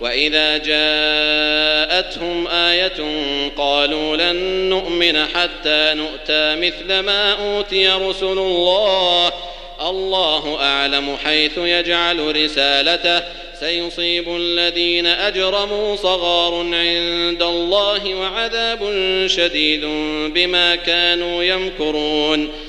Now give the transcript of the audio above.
وإذا جاءتهم آية قالوا لن نؤمن حتى نؤتى مثل ما أوتي رسل الله. الله أعلم حيث يجعل رسالته. سيصيب الذين أجرموا صغار عند الله وعذاب شديد بما كانوا يمكرون.